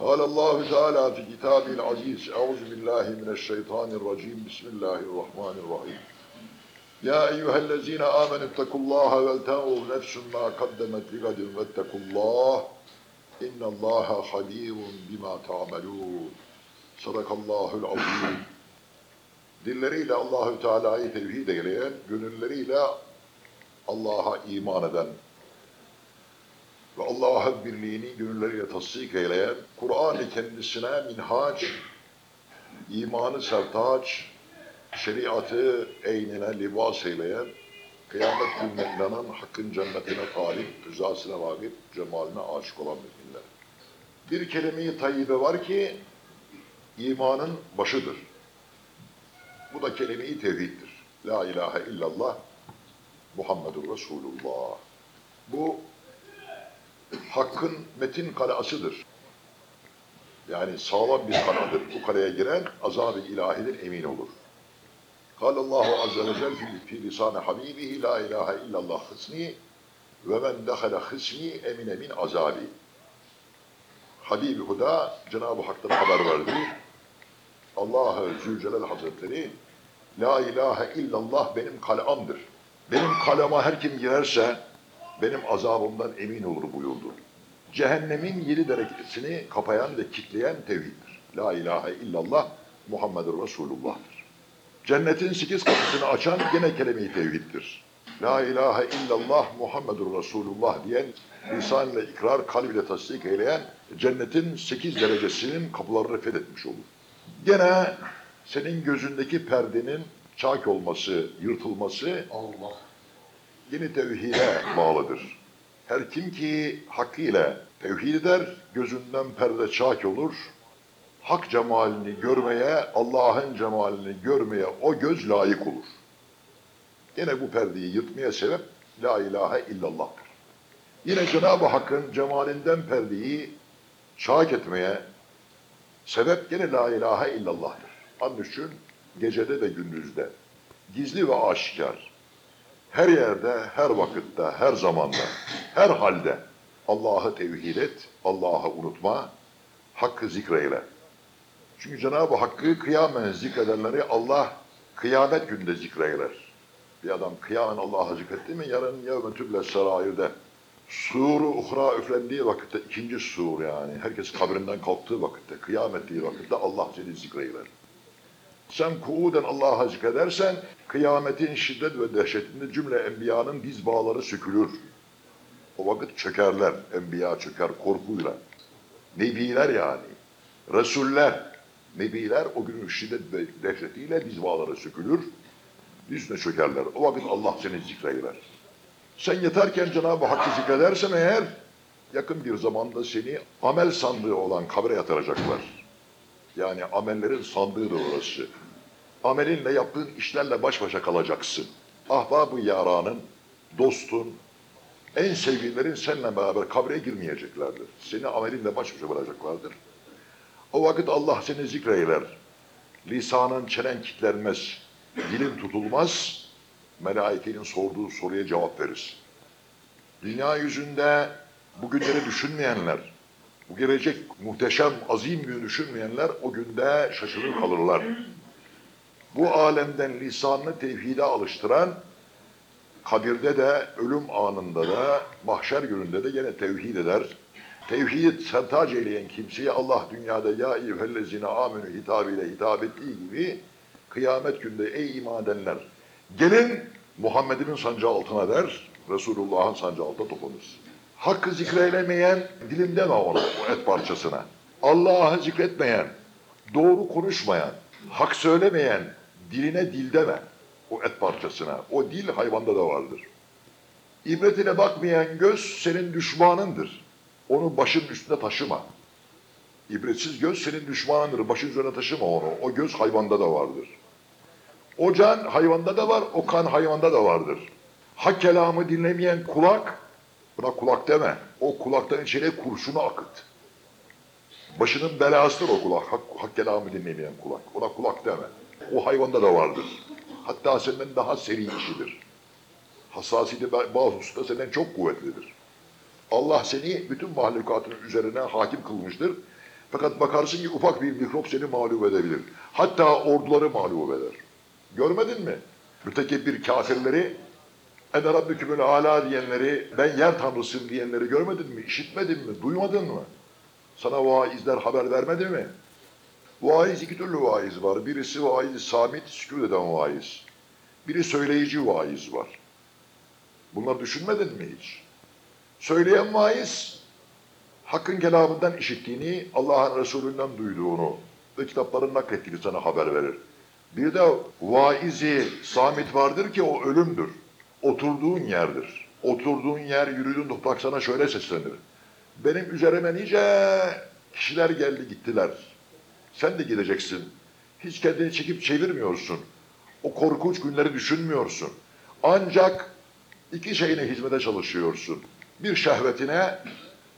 قال الله تعالى في كتابه العزيز أعوذ بالله من الشيطان الرجيم بسم الله الرحمن الرحيم يا أيها الذين آمنوا اتقوا الله ولتنظر نفس ما قدمت لغد واتقوا الله إن الله خبير بما تعملون صدق الله العظيم Dilleriyle Allahü Teala'yı tevhid eyleyen, gönülleriyle Allah'a iman eden ve Allah'ın birliğini gönülleriyle tasdik eyleyen, Kur'an-ı kendisine minhaç, imanı sertaç, şeriatı eynine libas eyleyen, kıyamet gününe inanan, hakkın cennetine talip, rızasına vakıf, cemaline aşık olan müminler. Bir kelime-i tayyibe var ki, imanın başıdır. Bu da kelime-i tevhiddir. La ilahe illallah Muhammedur Resulullah. Bu hakkın metin kalasıdır. Yani sağlam bir kanadır. Bu kaleye giren azab-ı ilahiden emin olur. قال الله عز وجل في, في لسان حبيبه لا إله إلا الله خصني ومن دخل خصمي emine min azabi. Habibi Huda Cenab-ı Hak'tan haber verdi. Allah-u Zülcelal Hazretleri La ilahe illallah benim kalamdır. Benim kalama her kim girerse benim azabımdan emin olur buyurdu. Cehennemin yedi derecesini kapayan ve kitleyen tevhiddir. La ilahe illallah Muhammedur Resulullah'tır. Cennetin sekiz kapısını açan gene kelime-i tevhiddir. La ilahe illallah Muhammedur Resulullah diyen lisanla ikrar, kalbiyle tasdik eyleyen cennetin sekiz derecesinin kapılarını fethetmiş olur. Gene senin gözündeki perdenin çak olması, yırtılması Allah. yeni tevhide bağlıdır. Her kim ki hakkıyla tevhid eder, gözünden perde çak olur, hak cemalini görmeye, Allah'ın cemalini görmeye o göz layık olur. Yine bu perdeyi yırtmaya sebep La ilahe illallah'tır. Yine Cenab-ı Hakk'ın cemalinden perdeyi çak etmeye sebep gene La ilahe illallah'tır. Onun için gecede ve gündüzde, gizli ve aşikar, her yerde, her vakitte, her zamanda, her halde Allah'ı tevhid et, Allah'ı unutma, hakkı zikreyle. Çünkü Cenab-ı Hakk'ı kıyamen zikredenleri Allah kıyamet günde zikreyler. Bir adam kıyamen Allah'ı zikretti mi yarın yevme tüble serairde suru uhra üflendiği vakitte ikinci sur yani herkes kabrinden kalktığı vakitte kıyamet ettiği vakitte Allah seni zikreyler. Sen kuuden Allah'a zikredersen kıyametin şiddet ve dehşetinde cümle enbiyanın diz bağları sökülür. O vakit çökerler, enbiya çöker korkuyla. Nebiler yani, Resuller, Nebiler o günün şiddet ve dehşetiyle diz bağları sökülür, dizine çökerler. O vakit Allah seni zikreyler. Sen yatarken Cenab-ı Hakk'ı zikredersen eğer, yakın bir zamanda seni amel sandığı olan kabre yatıracaklar. Yani amellerin sandığıdır orası. Amelinle yaptığın işlerle baş başa kalacaksın. Ahbab-ı yaranın, dostun, en sevgililerin seninle beraber kabre girmeyeceklerdir. Seni amelinle baş başa bırakacaklardır. O vakit Allah seni zikreyler. Lisanın çenen kitlenmez, dilin tutulmaz, melaikenin sorduğu soruya cevap verirsin. Dünya yüzünde bugünleri düşünmeyenler, bu gelecek muhteşem, azim günü düşünmeyenler o günde şaşırır kalırlar. Bu alemden lisanını tevhide alıştıran, kabirde de, ölüm anında da, mahşer gününde de yine tevhid eder. Tevhid sertac eyleyen kimseye Allah dünyada ya eyyühellezine amenü hitabıyla hitap ettiği gibi kıyamet günde ey iman edenler gelin Muhammed'in sancı altına der, Resulullah'ın sancı altına toplanır. Hakkı zikreylemeyen dilim deme ona, et parçasına. Allah'ı zikretmeyen, doğru konuşmayan, hak söylemeyen diline dil deme o et parçasına. O dil hayvanda da vardır. İbretine bakmayan göz senin düşmanındır. Onu başın üstünde taşıma. İbretsiz göz senin düşmanındır. Başın üzerine taşıma onu. O göz hayvanda da vardır. O can hayvanda da var, o kan hayvanda da vardır. Hak kelamı dinlemeyen kulak, buna kulak deme. O kulaktan içeriye kurşunu akıt. Başının belasıdır o kulak. Hak, hak kelamı dinlemeyen kulak. Ona kulak deme. O hayvanda da vardır. Hatta senden daha seri işidir. Hassasiyeti bazı hususta senden çok kuvvetlidir. Allah seni bütün mahlukatın üzerine hakim kılmıştır. Fakat bakarsın ki ufak bir mikrop seni mağlup edebilir. Hatta orduları mağlup eder. Görmedin mi? Mütekebbir kafirleri, Ene Rabbükümül Ala diyenleri, ben yer tanrısıyım diyenleri görmedin mi? İşitmedin mi? Duymadın mı? Sana vaizler haber vermedi mi? Vaiz iki türlü vaiz var. Birisi vaiz samit, sükût eden vaiz. Biri söyleyici vaiz var. Bunları düşünmedin mi hiç? Söyleyen vaiz, Hakkın kelamından işittiğini, Allah'ın Resulünden duyduğunu ve kitapların naklettiğini sana haber verir. Bir de vaizi samit vardır ki o ölümdür. Oturduğun yerdir. Oturduğun yer, yürüdüğün toprak sana şöyle seslenir. Benim üzerime nice kişiler geldi gittiler. Sen de gideceksin. Hiç kendini çekip çevirmiyorsun. O korkunç günleri düşünmüyorsun. Ancak iki şeyine hizmete çalışıyorsun. Bir şehvetine,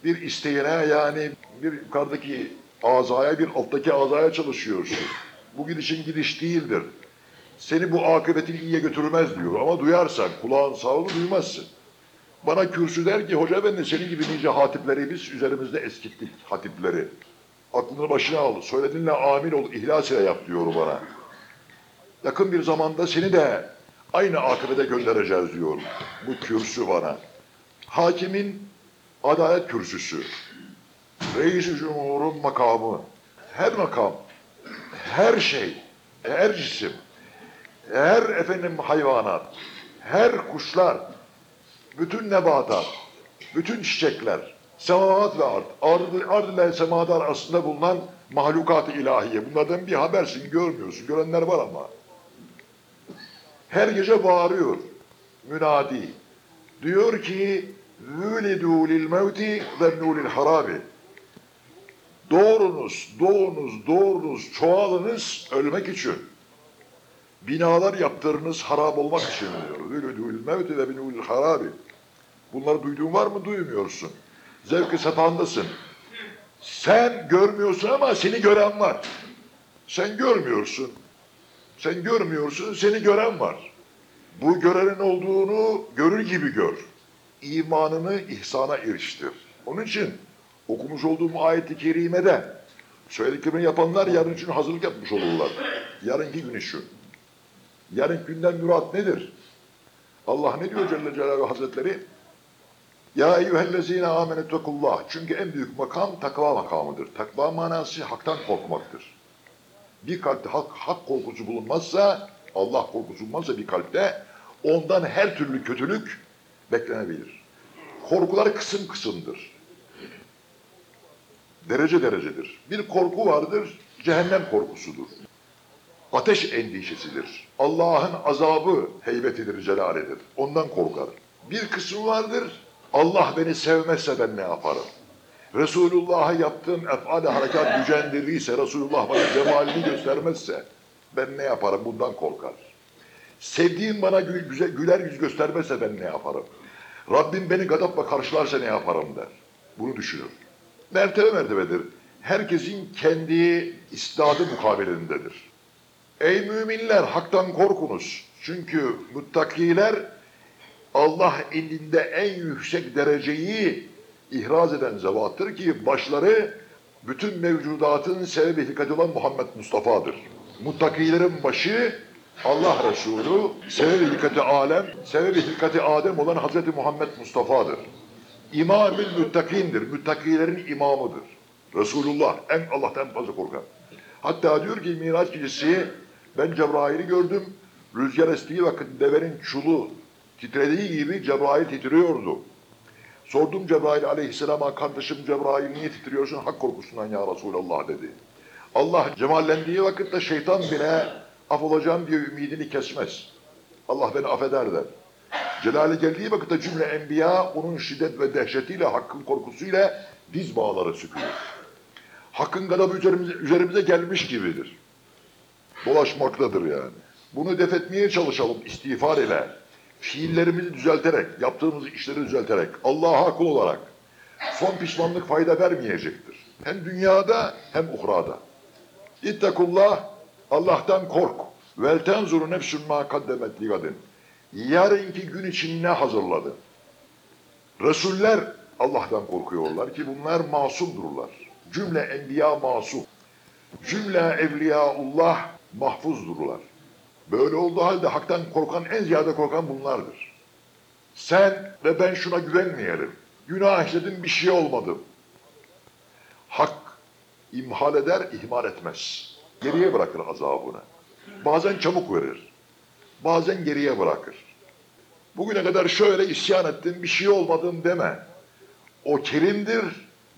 bir isteğine yani bir yukarıdaki azaya, bir alttaki azaya çalışıyorsun. Bu gidişin gidiş değildir. Seni bu akıbetin iyiye götürmez diyor ama duyarsan kulağın sağlı duymazsın. Bana kürsü der ki hoca ben de senin gibi nice hatipleri biz üzerimizde eskittik hatipleri. Aklını başına al, söylediğinle amin ol, ihlas ile yap diyor bana. Yakın bir zamanda seni de aynı akıbete göndereceğiz diyor bu kürsü bana. Hakimin adalet kürsüsü, reis-i cumhurun makamı, her makam, her şey, her cisim, her efendim hayvanat, her kuşlar, bütün nebatat, bütün çiçekler, semavat ve ard, ard, ard ile semada arasında bulunan mahlukat-ı ilahiye. Bunlardan bir habersin, görmüyorsun. Görenler var ama. Her gece bağırıyor, münadi. Diyor ki, Vüledû lil mevti zennû lil harabi. Doğrunuz, doğunuz, doğrunuz, çoğalınız ölmek için. Binalar yaptırınız harap olmak için diyor. Vüledû lil mevti ve lil harabi. Bunları duyduğun var mı? Duymuyorsun. Zevk-i satandasın. Sen görmüyorsun ama seni gören var. Sen görmüyorsun. Sen görmüyorsun, seni gören var. Bu görenin olduğunu görür gibi gör. İmanını ihsana eriştir. Onun için okumuş olduğum ayet-i kerimede söylediklerimi yapanlar yarın için hazırlık yapmış olurlar. Yarınki gün için. Yarın günden mürat nedir? Allah ne diyor Celle Celaluhu Hazretleri? Ya eyyühellezine amenettekullah. Çünkü en büyük makam takva makamıdır. Takva manası haktan korkmaktır. Bir kalpte hak, hak korkusu bulunmazsa, Allah korkusu bulunmazsa bir kalpte ondan her türlü kötülük beklenebilir. Korkular kısım kısımdır. Derece derecedir. Bir korku vardır, cehennem korkusudur. Ateş endişesidir. Allah'ın azabı heybetidir, celalidir. Ondan korkar. Bir kısmı vardır, Allah beni sevmezse ben ne yaparım? Resulullah'a yaptığım efal harekat gücendirdiyse, Resulullah bana cemalini göstermezse ben ne yaparım? Bundan korkar. Sevdiğim bana gül, güzel, güler yüz göstermezse ben ne yaparım? Rabbim beni gadapla karşılarsa ne yaparım der. Bunu düşünür. Mertebe mertebedir. Herkesin kendi istidadı mukabelindedir. Ey müminler haktan korkunuz. Çünkü muttakiler Allah indinde en yüksek dereceyi ihraz eden zevattır ki başları bütün mevcudatın sebebi hilkati olan Muhammed Mustafa'dır. Muttakilerin başı Allah Resulü, sebebi hilkati alem, sebebi hilkati Adem olan Hazreti Muhammed Mustafa'dır. İmamül müttakindir, müttakilerin imamıdır. Resulullah en Allah'tan fazla korkan. Hatta diyor ki Miraç gecesi ben Cebrail'i gördüm. Rüzgar estiği vakit devenin çulu titrediği gibi Cebrail titriyordu. Sordum Cebrail aleyhisselama kardeşim Cebrail niye titriyorsun? Hak korkusundan ya Resulallah dedi. Allah cemallendiği vakitte şeytan bile af olacağım diye ümidini kesmez. Allah beni affeder der. Celali geldiği vakitte cümle enbiya onun şiddet ve dehşetiyle, hakkın korkusuyla diz bağları sıkıyor. Hakkın gadabı üzerimize, üzerimize gelmiş gibidir. Dolaşmaktadır yani. Bunu def etmeye çalışalım istiğfar ile. Fiillerimizi düzelterek, yaptığımız işleri düzelterek, Allah'a kul olarak son pişmanlık fayda vermeyecektir. Hem dünyada hem uhrada. İttakullah, Allah'tan kork. Vel tenzuru nefsün ma kaddemet ligadin. Yarınki gün için ne hazırladın? Resuller Allah'tan korkuyorlar ki bunlar masumdurlar. Cümle enbiya masum. Cümle evliyaullah mahfuzdurlar. Böyle olduğu halde haktan korkan en ziyade korkan bunlardır. Sen ve ben şuna güvenmeyelim. Günah işledim bir şey olmadı. Hak imhal eder, ihmal etmez. Geriye bırakır azabını. Bazen çabuk verir. Bazen geriye bırakır. Bugüne kadar şöyle isyan ettim, bir şey olmadım deme. O kerimdir,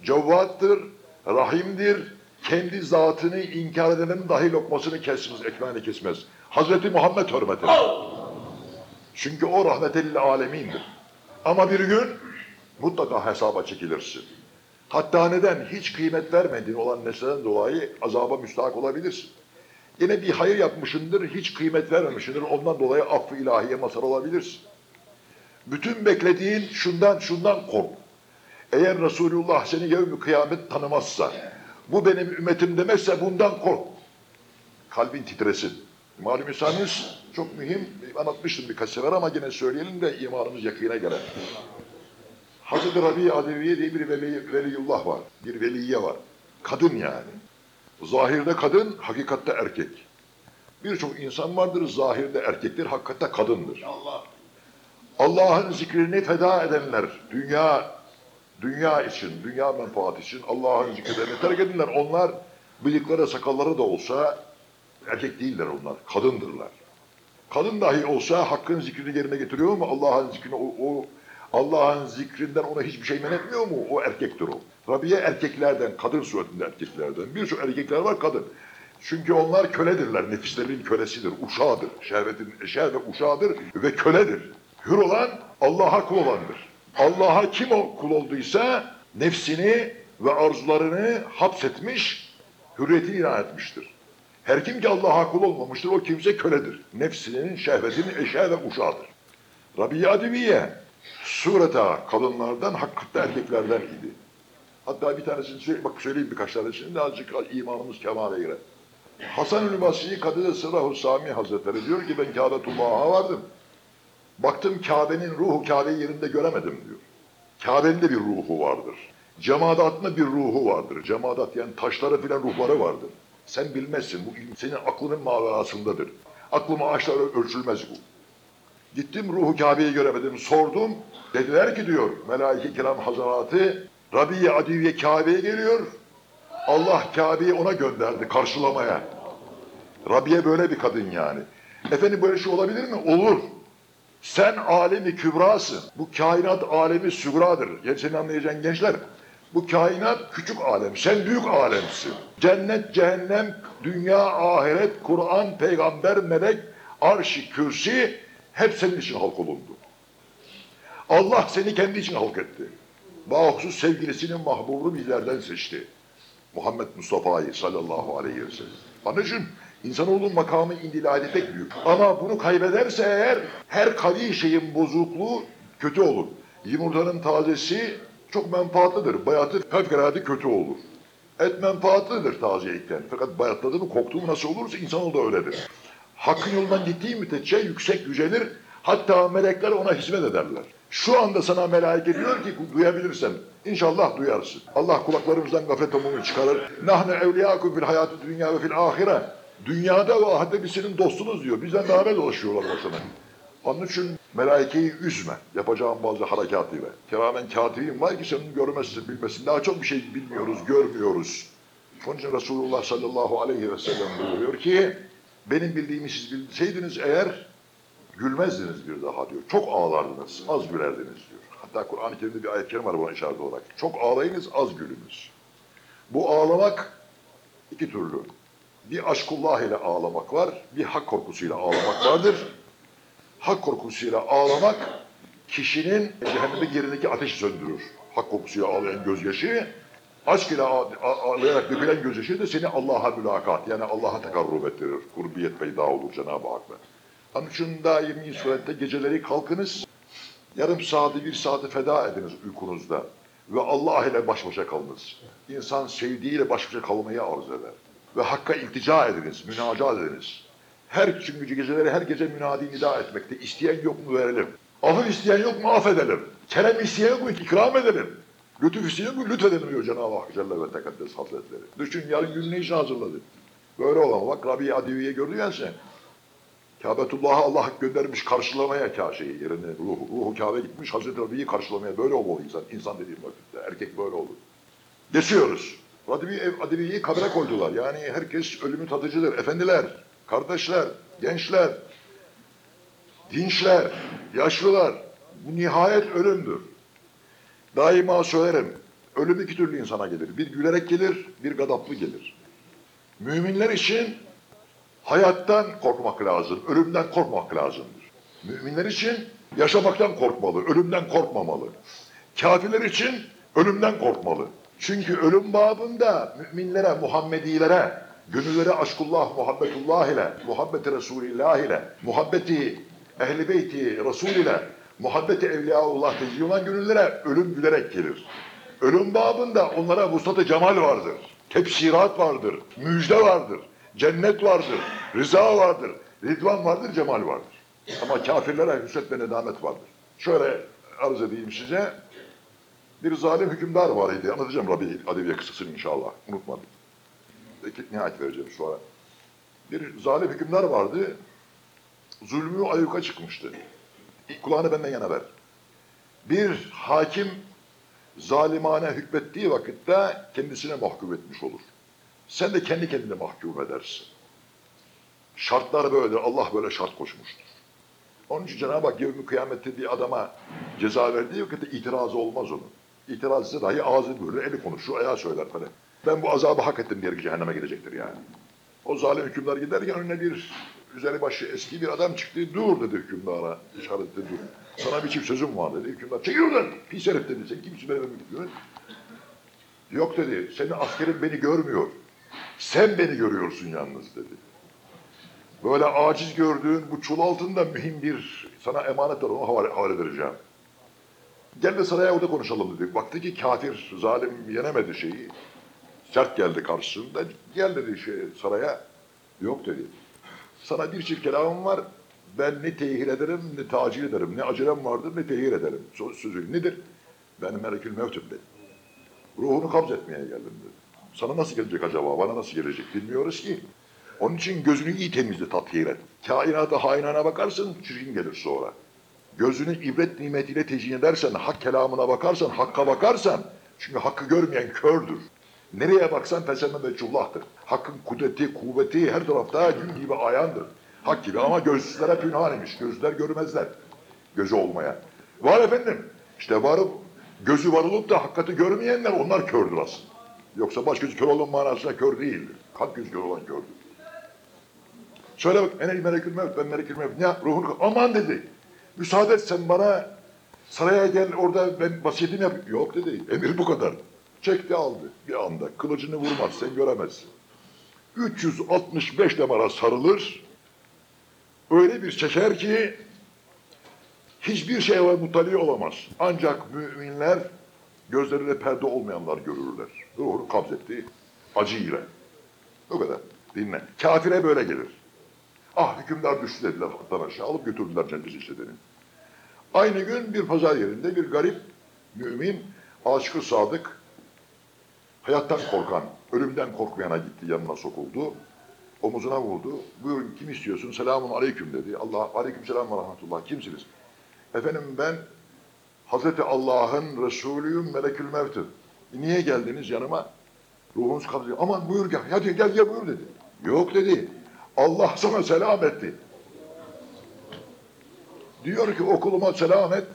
cevvattır, rahimdir. Kendi zatını inkar edenin dahi lokmasını kesmez, ekmeğini kesmez. Hazreti Muhammed hürmetine. Çünkü o rahmetellil alemindir. Ama bir gün mutlaka hesaba çekilirsin. Hatta neden hiç kıymet vermediğin olan nesleden dolayı azaba müstahak olabilirsin. Yine bir hayır yapmışındır, hiç kıymet vermemişindir. Ondan dolayı affı ilahiye mazhar olabilirsin. Bütün beklediğin şundan şundan kork. Eğer Resulullah seni yevmi kıyamet tanımazsa, bu benim ümmetim demezse bundan kork. Kalbin titresin. Malum insanız çok mühim, anlatmıştım birkaç sefer ama yine söyleyelim de imanımız yakına gelen. Hazreti Rabi Adeviye diye bir veli, veliyullah var, bir veliye var. Kadın yani. Zahirde kadın, hakikatte erkek. Birçok insan vardır, zahirde erkektir, hakikatte kadındır. Allah'ın zikrini feda edenler, dünya dünya için, dünya menfaat için Allah'ın zikirlerini terk edenler, onlar bıyıkları, sakalları da olsa erkek değiller onlar, kadındırlar. Kadın dahi olsa hakkın zikrini yerine getiriyor mu? Allah'ın zikrini, o, o Allah'ın zikrinden ona hiçbir şey men etmiyor mu? O erkektir o. Rabiye erkeklerden, kadın suretinde erkeklerden. Birçok erkekler var kadın. Çünkü onlar köledirler, nefislerinin kölesidir, uşağıdır. Şehvetin eşeği ve uşağıdır ve köledir. Hür olan Allah'a kul olandır. Allah'a kim o kul olduysa nefsini ve arzularını hapsetmiş, hürriyetini ilan etmiştir. Her kim ki Allah'a kul olmamıştır o kimse köledir. Nefsinin, şehvetinin eşeği ve uşağıdır. Rabbi Adiviye sureta kadınlardan, hakikatte erkeklerden idi. Hatta bir tanesini söyle, bak söyleyeyim birkaç tanesini de azıcık imanımız kemale girer. Hasan-ül Basri Kadir Sırrah-ı Sami Hazretleri diyor ki ben Kâbetullah'a vardım. Baktım Kabe'nin ruhu Kabe'yi yerinde göremedim diyor. Kabe'nin de bir ruhu vardır. Cemadatında bir ruhu vardır. Cemadat yani taşları filan ruhları vardır. Sen bilmezsin. Bu ilim senin aklının maverasındadır. Aklım ağaçlara ölçülmez bu. Gittim ruhu Kabe'yi göremedim. Sordum. Dediler ki diyor Melaike kiram hazaratı Rabiye Adiviye Kabe'ye geliyor. Allah Kabe'yi ona gönderdi karşılamaya. Rabiye böyle bir kadın yani. Efendim böyle şey olabilir mi? Olur. Sen alemi kübrasın. Bu kainat alemi sügradır. Yani senin anlayacağın gençler. Bu kainat küçük alem. Sen büyük alemsin. Cennet, cehennem, dünya, ahiret, Kur'an, peygamber, melek, arş kürsi hep senin için halk olundu. Allah seni kendi için halk etti. Bahusus sevgilisinin mahbubunu bizlerden seçti. Muhammed Mustafa'yı sallallahu aleyhi ve sellem. Onun için insanoğlunun makamı indilali pek büyük. Ama bunu kaybederse eğer her kavi şeyin bozukluğu kötü olur. Yumurtanın tazesi çok menfaatlidir. Bayatı fevkalade kötü olur. Et menfaatlidir tazeyken. Fakat bayatladı mı koktu mu nasıl olursa insanoğlu da öyledir. Hakkın yolundan gittiği müddetçe yüksek yücelir. Hatta melekler ona hizmet ederler. Şu anda sana melaike diyor ki duyabilirsen. İnşallah duyarsın. Allah kulaklarımızdan gaflet tomunu çıkarır. Nahne evliyakum fil hayatı dünya ve fil ahire. Dünyada ve ahirette biz senin dostunuz diyor. Bizden beraber dolaşıyorlar başına. Onun için melaikeyi üzme. Yapacağın bazı harekatıyla. Keramen katibim var ki senin görmezsin, bilmesin. Daha çok bir şey bilmiyoruz, görmüyoruz. Onun için Resulullah sallallahu aleyhi ve sellem buyuruyor ki benim bildiğimi siz bilseydiniz eğer gülmezdiniz bir daha diyor. Çok ağlardınız, az gülerdiniz diyor. Hatta Kur'an-ı Kerim'de bir ayet kelime var buna işaret olarak. Çok ağlayınız, az gülünüz. Bu ağlamak iki türlü. Bir aşkullah ile ağlamak var, bir hak korkusuyla ağlamak vardır. Hak korkusuyla ağlamak kişinin cehennemin yerindeki ateşi söndürür. Hak korkusuyla ağlayan gözyaşı, aşk ile ağ- ağ- ağlayarak dökülen gözyaşı da seni Allah'a mülakat, yani Allah'a tekarrub ettirir. Kurbiyet peyda olur Cenab-ı Hak'la. Onun için daimi surette geceleri kalkınız, yarım saati, bir saati feda ediniz uykunuzda ve Allah ile baş başa kalınız. İnsan sevdiğiyle baş başa kalmayı arzu eder. Ve Hakk'a iltica ediniz, münacat ediniz. Her çünkü geceleri her gece münadi nida etmekte. İsteyen yok mu verelim. Affı isteyen yok mu affedelim. Kerem isteyen yok mu ikram edelim. Lütuf istiyor mu? Lütfedelim diyor Cenab-ı Hak Celle ve Tekaddes Hazretleri. Düşün yarın gününü için hazırladı. Böyle olan bak Rabbi Adivi'ye gördün ya sen. Kabetullah'a Allah göndermiş karşılamaya Kabe'yi yerine ruhu, ruhu Kabe gitmiş Hazreti Rabbi'yi karşılamaya böyle olmalı insan. İnsan dediğim vakitte erkek böyle olur. Geçiyoruz. Adivi, Adivi'yi kabre koydular. Yani herkes ölümü tadıcıdır. Efendiler, kardeşler, gençler, dinçler, yaşlılar. Bu nihayet ölümdür. Daima söylerim. Ölüm iki türlü insana gelir. Bir gülerek gelir, bir gadaplı gelir. Müminler için hayattan korkmak lazım, ölümden korkmak lazımdır. Müminler için yaşamaktan korkmalı, ölümden korkmamalı. Kafirler için ölümden korkmalı. Çünkü ölüm babında müminlere, Muhammedilere, gönülleri aşkullah, muhabbetullah ile, muhabbeti Resulillah ile, muhabbeti ehli beyti Resul ile, muhabbeti evliyaullah tezgî olan gönüllere ölüm gülerek gelir. Ölüm babında onlara vuslat-ı cemal vardır. Tepsirat vardır, müjde vardır, cennet vardır, rıza vardır, ridvan vardır, cemal vardır. Ama kafirlere hüsret ve nedamet vardır. Şöyle arz edeyim size. Bir zalim hükümdar var idi. Anlatacağım Rabbi Adeviye kıssasını inşallah. Unutmadım. Peki, nihayet vereceğim sonra. Bir zalim hükümdar vardı. Zulmü ayyuka çıkmıştı. Kulağını benden yana ver. Bir hakim zalimane hükmettiği vakitte kendisine mahkum etmiş olur. Sen de kendi kendine mahkum edersin. Şartlar böyledir. Allah böyle şart koşmuştur. Onun için Cenab-ı Hak yevmi kıyamette bir adama ceza verdiği vakitte itirazı olmaz onun. İtiraz dahi ağzı böyle eli konuşur, ayağı söyler falan. Ben bu azabı hak ettim diye cehenneme gidecektir yani. O zalim hükümdar giderken önüne bir üzeri başı eski bir adam çıktı. Dur dedi hükümdara. İşaret etti dur. Sana bir çift sözüm var dedi. Hükümdar çekil oradan. Pis herif dedi. Sen kimsin benim hükümdarım? Yok dedi. Senin askerin beni görmüyor. Sen beni görüyorsun yalnız dedi. Böyle aciz gördüğün bu çul altında mühim bir sana emanet var onu havale, havale vereceğim. Gel de saraya orada konuşalım dedi. Baktı ki kafir, zalim yenemedi şeyi. Sert geldi karşısında. Gel dedi şey, saraya. Yok dedi. Sana bir çift kelamım var. Ben ne tehir ederim ne tacil ederim. Ne acelem vardır ne tehir ederim. Söz- Sözü nedir? Ben melekül mevtüm dedi. Ruhunu kabz etmeye geldim dedi. Sana nasıl gelecek acaba? Bana nasıl gelecek? Bilmiyoruz ki. Onun için gözünü iyi temizle, tathir et. Kainata hainana bakarsın, çirkin gelir sonra. Gözünü ibret nimetiyle tecin edersen, hak kelamına bakarsan, hakka bakarsan, çünkü hakkı görmeyen kördür. Nereye baksan fesemme meçhullahtır. Hakkın kudreti, kuvveti her tarafta gün gibi ayandır. Hak gibi ama gözsüzlere pünhan imiş. Gözler görmezler. Gözü olmaya. Var efendim. İşte varıp gözü var olup da hakikati görmeyenler onlar kördür aslında. Yoksa baş gözü kör olan manasında kör değildir. Hak gözü kör olan kördür. Söyle bak enel melekül ben melekül mevt. Ne ruhunu aman dedi. Müsaade et sen bana saraya gel orada ben vasiyetimi yap. Yok dedi. Emir bu kadar. Çekti aldı bir anda. Kılıcını vurmaz sen göremezsin. 365 numara sarılır. Öyle bir çeker ki hiçbir şeye muttali olamaz. Ancak müminler gözlerinde perde olmayanlar görürler. Ruhunu kabzetti acıyla. O kadar. Dinle. Kafire böyle gelir. Ah hükümdar düştü dediler attan aşağı alıp götürdüler cennet istediğini. Aynı gün bir pazar yerinde bir garip mümin, aşkı sadık, hayattan korkan, ölümden korkmayana gitti yanına sokuldu. Omuzuna vurdu. Buyurun kim istiyorsun? Selamun aleyküm dedi. Allah aleyküm selam ve rahmetullah. Kimsiniz? Efendim ben Hazreti Allah'ın Resulüyüm Melekül Mevt'im. Niye geldiniz yanıma? Ruhunuz kabzı. Aman buyur gel. Hadi gel gel buyur dedi. Yok dedi. Allah sana selam etti. Diyor ki okuluma selam et.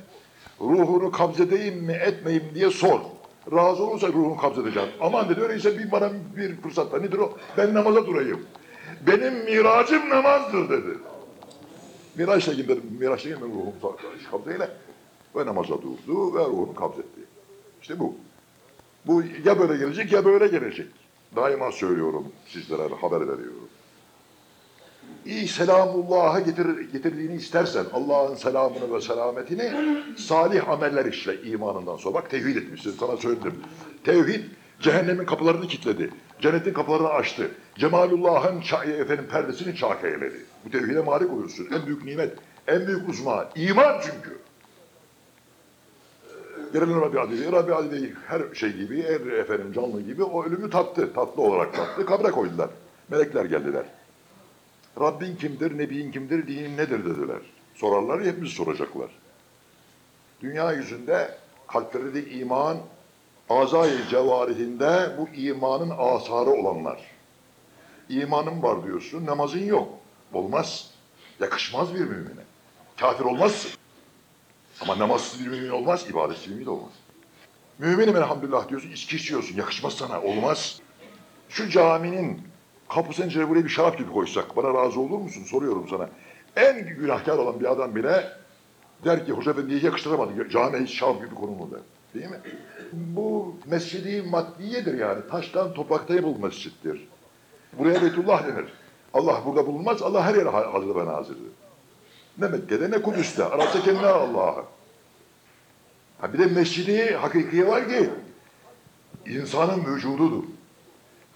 Ruhunu kabzedeyim mi etmeyeyim diye sor. Razı olursa ruhunu kabzedeceğim. Aman dedi öyleyse bir bana bir fırsatta nedir o? Ben namaza durayım. Benim miracım namazdır dedi. Miraçla gidelim. Miraçla gidelim ruhum kabzeyle. Ve namaza durdu ve ruhunu kabzetti. İşte bu. Bu ya böyle gelecek ya böyle gelecek. Daima söylüyorum sizlere, haber veriyorum. İyi selamullah'a getir, getirdiğini istersen Allah'ın selamını ve selametini salih ameller işle imanından sonra. Bak tevhid etmişsin sana söyledim. Tevhid cehennemin kapılarını kilitledi. Cennetin kapılarını açtı. Cemalullah'ın efendim perdesini çak eyledi. Bu tevhide malik oluyorsun. En büyük nimet, en büyük uzma. İman çünkü. Gelelim Rabbi Adi'ye. Rabbi Adi her şey gibi, her efendim canlı gibi o ölümü tattı. Tatlı olarak tattı. Kabre koydular. Melekler geldiler. Rabbin kimdir, Nebin kimdir, dinin nedir dediler. Sorarlar, hepimiz soracaklar. Dünya yüzünde kalplerinde iman, azayı cevarihinde bu imanın asarı olanlar. İmanın var diyorsun, namazın yok. Olmaz. Yakışmaz bir mümine. Kafir olmazsın. Ama namazsız bir mümin olmaz, ibadetsiz bir mümin olmaz. Müminim elhamdülillah diyorsun, içki içiyorsun, yakışmaz sana, olmaz. Şu caminin kapısının içine buraya bir şarap gibi koysak, bana razı olur musun? Soruyorum sana. En günahkar olan bir adam bile der ki, Hoca Efendi'ye yakıştıramadım, camiye hiç şarap gibi konulmadı. Değil mi? Bu mescidi maddiyedir yani. Taştan, toprakta yapılmış mescittir. Buraya Beytullah denir. Allah burada bulunmaz, Allah her yere ha- hazır ve nazırdır. Ne Mekke'de ne Kudüs'te. Arapça kendine Allah'a. Ha bir de mescidi hakikiye var ki insanın vücududur.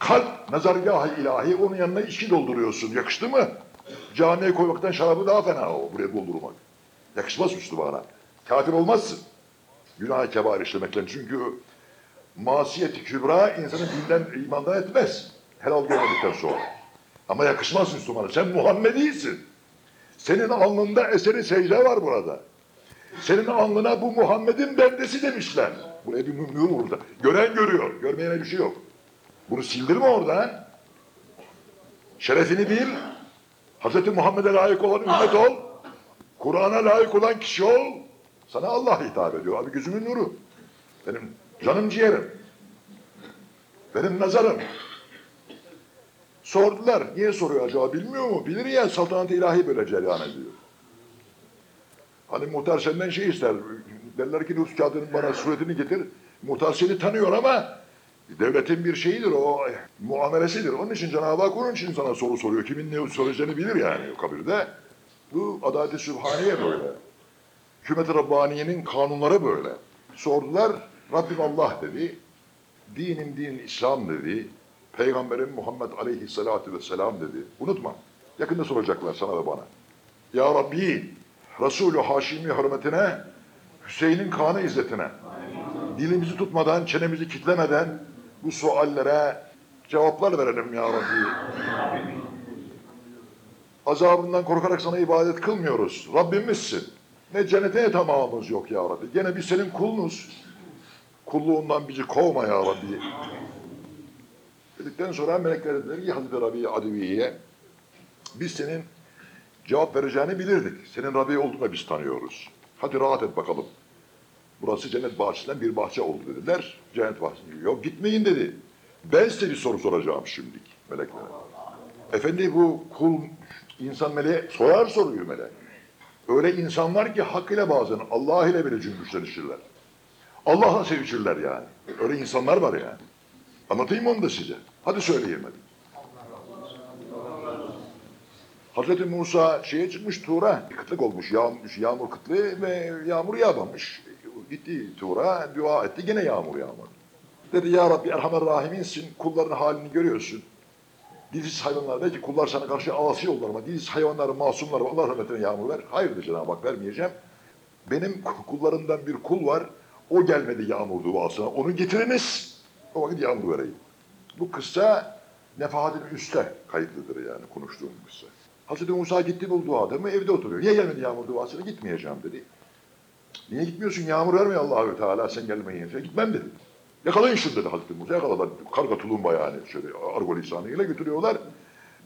Kalp nazargah ilahi onun yanına içki dolduruyorsun. Yakıştı mı? Camiye koymaktan şarabı daha fena o buraya doldurmak. Yakışmaz Müslümana. Kafir olmazsın. Günah-ı kebar işlemekle. Çünkü masiyeti kübra insanı dinden, imandan etmez. Helal görmedikten sonra. Ama yakışmaz Müslümana. Sen Muhammedisin. Senin alnında eseri secde var burada. Senin alnına bu Muhammed'in bendesi demişler. Buraya bir nur burada. Gören görüyor. Görmeyene bir şey yok. Bunu sildirme oradan. Şerefini bil. Hz. Muhammed'e layık olan ümmet ol. Kur'an'a layık olan kişi ol. Sana Allah hitap ediyor. Abi gözümün nuru. Benim canım ciğerim. Benim nazarım. Sordular. Niye soruyor acaba bilmiyor mu? Bilir ya saltanat-ı ilahi böyle cereyan ediyor. Hani muhtar senden şey ister. Derler ki nüfus kağıdının bana suretini getir. Muhtar seni tanıyor ama devletin bir şeyidir o muamelesidir. Onun için Cenab-ı Hak onun için sana soru soruyor. Kimin ne soracağını bilir yani kabirde. Bu adalet-i sübhaniye böyle. Hükümet-i Rabbaniye'nin kanunları böyle. Sordular, Rabbim Allah dedi. Dinim din İslam dedi. Peygamberim Muhammed aleyhissalatu vesselam dedi. Unutma. Yakında soracaklar sana ve bana. Ya Rabbi, Resulü Haşimi hürmetine, Hüseyin'in kanı izzetine, dilimizi tutmadan, çenemizi kitlemeden bu suallere cevaplar verelim ya Rabbi. Azabından korkarak sana ibadet kılmıyoruz. Rabbimizsin. Ne cennete ne tamamımız yok ya Rabbi. Gene biz senin kulunuz. Kulluğundan bizi kovma ya Rabbi. Dedikten sonra melekler dediler ki Hazreti Rabbi Adevi'ye biz senin cevap vereceğini bilirdik. Senin Rabbi olduğunu biz tanıyoruz. Hadi rahat et bakalım. Burası cennet bahçesinden bir bahçe oldu dediler. Cennet bahçesi. Yok gitmeyin dedi. Ben size bir soru soracağım şimdilik meleklere. Efendi bu kul insan meleği sorar soruyor melek. Öyle insan var ki hakkıyla bazen Allah ile bile cümbüşlenişirler. Allah'la sevişirler yani. Öyle insanlar var yani. Anlatayım onu da size. Hadi söyleyeyim hadi. Hazreti Musa şeye çıkmış Tuğra. Kıtlık olmuş, yağmış, yağmur kıtlığı ve yağmur yağmamış. Gitti Tuğra, dua etti, gene yağmur yağmadı. Dedi ya Rabbi Erhamer Rahiminsin, kulların halini görüyorsun. Dilsiz hayvanlar, belki kullar sana karşı asi oldular ama dilsiz hayvanları, masumları Allah rahmetine yağmur ver. Hayır dedi Cenab-ı Hak vermeyeceğim. Benim kullarımdan bir kul var, o gelmedi yağmur duasına, onu getiriniz. O vakit yağmur vereyim. Bu kıssa Nefahat'in üste kayıtlıdır yani konuştuğum kıssa. Hazreti Musa gitti buldu adamı evde oturuyor. Niye gelmedi yağmur duasına? Gitmeyeceğim dedi. Niye gitmiyorsun? Yağmur vermiyor Allahü Teala sen gelmeyince. Gitmem dedi. Yakalayın şunu dedi Hazreti Musa. Yakaladılar. Karga tulumba yani şöyle argo lisanıyla götürüyorlar.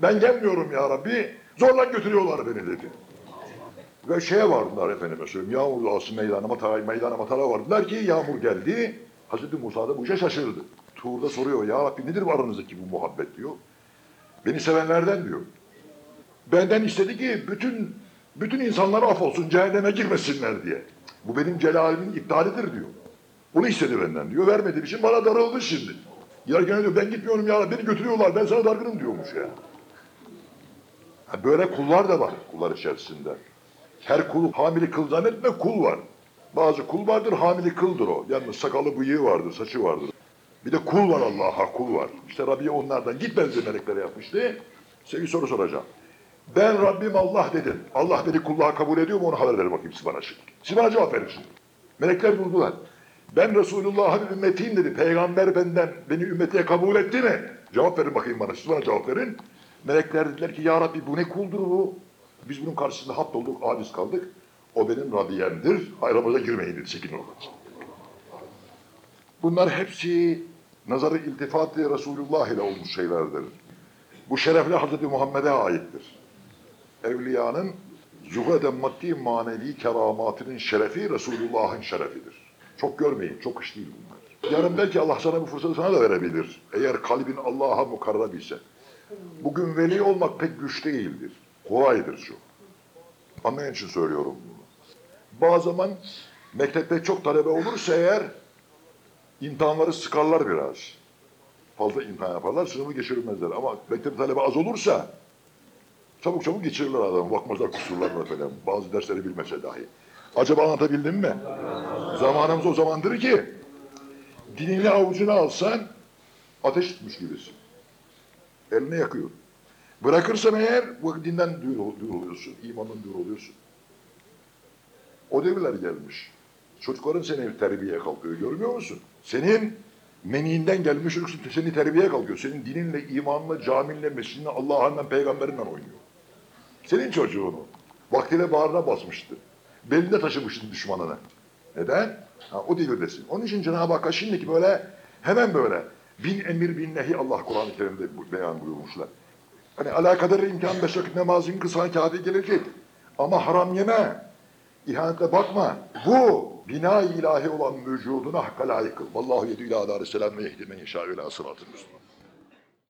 Ben gelmiyorum ya Rabbi. Zorla götürüyorlar beni dedi. Ve şeye vardılar efendime söyleyeyim. Yağmur duası meydana matara, meydana matara vardılar ki yağmur geldi. Hazreti Musa da bu işe şaşırdı. Tuğur'da soruyor ya Rabbi nedir bu aranızdaki bu muhabbet diyor. Beni sevenlerden diyor. Benden istedi ki bütün bütün insanlar af olsun, cehenneme girmesinler diye. Bu benim celalimin iptalidir diyor. Bunu istedi benden diyor. Vermediğim için bana darıldı şimdi. Giderken diyor ben gitmiyorum ya beni götürüyorlar ben sana dargınım diyormuş ya. Ha, böyle kullar da var kullar içerisinde. Her kul hamili kıl zannetme kul var. Bazı kul vardır hamili kıldır o. Yalnız sakalı bıyığı vardır, saçı vardır. Bir de kul var Allah'a kul var. İşte Rabbi onlardan gitmez de meleklere yapmıştı. Bir soru soracağım. Ben Rabbim Allah dedim. Allah beni kulluğa kabul ediyor mu onu haber verin bakayım siz bana şimdi. Siz cevap verin şimdi. Melekler durdular. Ben Resulullah'ın ümmetiyim dedi. Peygamber benden beni ümmetiye kabul etti mi? Cevap verin bakayım bana. Siz cevap verin. Melekler dediler ki ya Rabbi bu ne kuldur bu? Biz bunun karşısında hap olduk, aciz kaldık. O benim Rabbiyemdir. Aramıza girmeyin dedi. Çekin oradan. Bunlar hepsi nazarı iltifat-ı Resulullah ile olmuş şeylerdir. Bu şerefli Hazreti Muhammed'e aittir. Evliyanın zuhuden maddi manevi keramatının şerefi Resulullah'ın şerefidir. Çok görmeyin, çok iş değil bunlar. Yarın belki Allah sana bu fırsatı sana da verebilir. Eğer kalbin Allah'a mukarrab ise. Bugün veli olmak pek güç değildir. Kolaydır şu. Anlayın için söylüyorum bunu. Bazı zaman mektepte çok talebe olursa eğer imtihanları sıkarlar biraz. Fazla imtihan yaparlar, sınavı geçirmezler. Ama mektep talebe az olursa çabuk çabuk geçirirler adamı. Bakmazlar kusurlarına falan. Bazı dersleri bilmese dahi. Acaba anlatabildim mi? Zamanımız o zamandır ki dinini avucuna alsan ateş tutmuş gibisin. Eline yakıyor. Bırakırsan eğer bu dinden duyur, duyur oluyorsun, imandan duyur oluyorsun. O devirler gelmiş. Çocukların seni terbiyeye kalkıyor görmüyor musun? Senin meniğinden gelmiş çocuksun seni terbiyeye kalkıyor. Senin dininle, imanla, caminle, mescidinle, Allah'ınla, peygamberinle oynuyor. Senin çocuğunu vaktiyle bağrına basmıştı. Belinde taşımıştın düşmanını. Neden? Ha, o devirdesin. Onun için Cenab-ı Hakk'a şimdiki böyle hemen böyle bin emir bin nehi Allah Kur'an-ı Kerim'de beyan buyurmuşlar. Hani alakadar imkan beş vakit namazın kısa kâfi gelecek. Ama haram yeme. İhanetle bakma. Bu bina ilahi olan vücuduna hakka layık. Vallahu yedü ila dar selam ve yehdi men yeşâ ila sıratın müslüm.